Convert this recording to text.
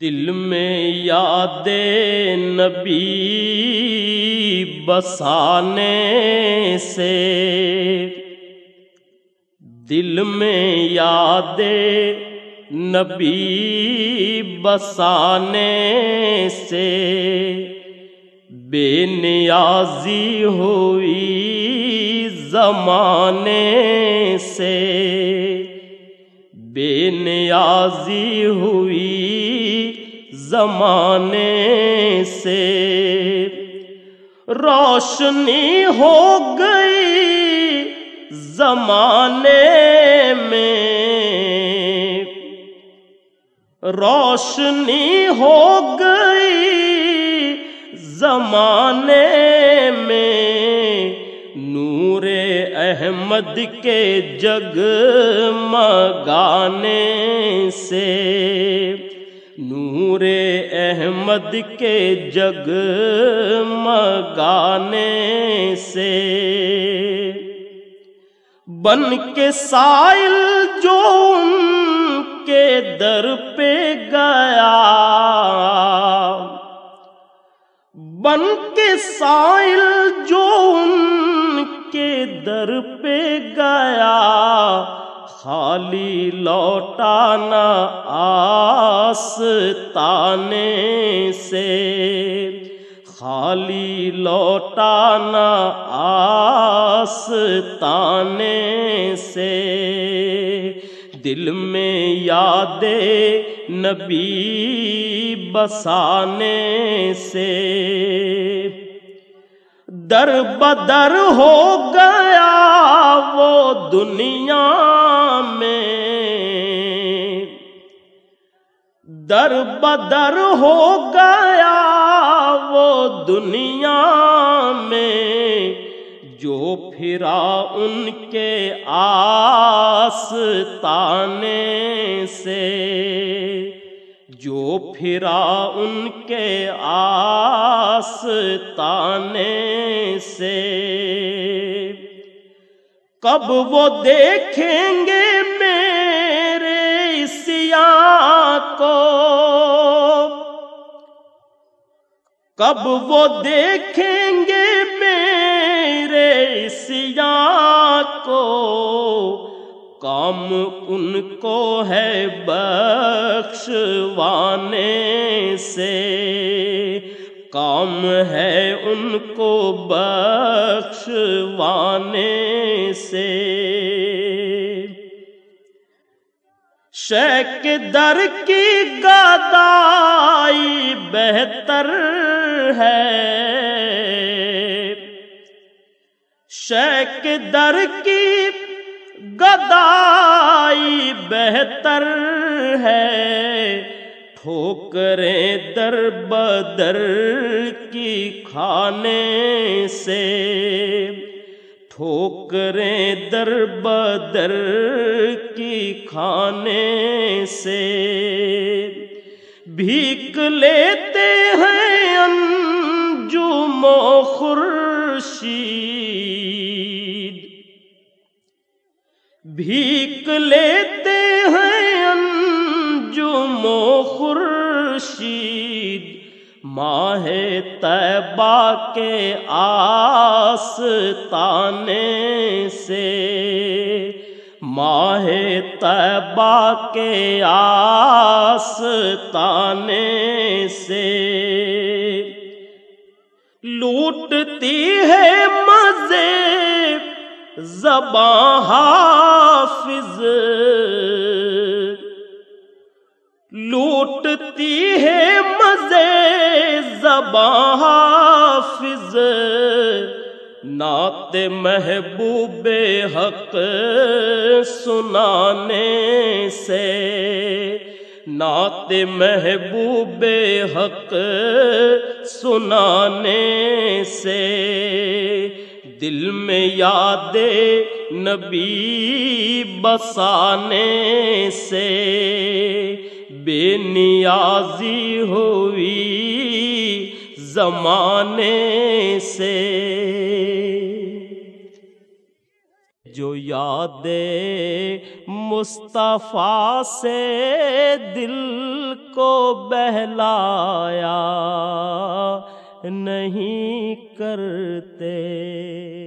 دل میں یاد نبی بسانے سے۔ دل میں یاد نبی بسانے سے۔ بے نیازی ہوئی زمانے سے۔ بے نیازی ہوئی زمانے سے روشنی ہو گئی زمانے میں۔ روشنی ہو گئی زمانے میں۔ نور احمد کے جگ مگانے سے نور احمد کے جگ مگانے سے بن کے سائل جو ان کے در پہ گیا بن کے سائل جو ان کے در پہ گیا خالی لوٹانا آس تانے سے خالی لوٹانا آس تانے سے دل میں یاد نبی بسانے سے در بدر ہو گیا وہ دنیا میں۔ در بدر ہو گیا وہ دنیا میں۔ جو پھرا ان کے آس تانے سے۔ جو پھرا ان کے آس تانے سے۔ کب وہ دیکھیں گے میرے سیا کو۔ کب وہ دیکھیں گے میرے سیا کو۔ کام ان کو ہے بخشوانے سے کام ہے ان کو بخشوانے سے۔ شیک در کی گدائی بہتر ہے۔ شیک در کی گدائی بہتر ہے۔ ٹھوکریں در بدر کی کھانے سے۔ ٹھوکریں در بدر کی کھانے سے۔ بھیک لیتے ہیں بھیک لیتے ہیں انجم و خورشید، ماہ طیبہ کے آس تانے سے۔ ماہ طیبہ کے آس تانے سے۔ لوٹتی ہے مزے، زباں حافظ۔ لوٹتی ہے مزے زباں حافظ۔ نعت محبوب حق سنانے سے۔ نعت محبوب حق سنانے سے۔ دل میں یاد نبی بسانے سے بے نیازی ہوئی زمانے سے۔ جو یاد مصطفیٰ سے دل کو بہلایا نہیں کرتے۔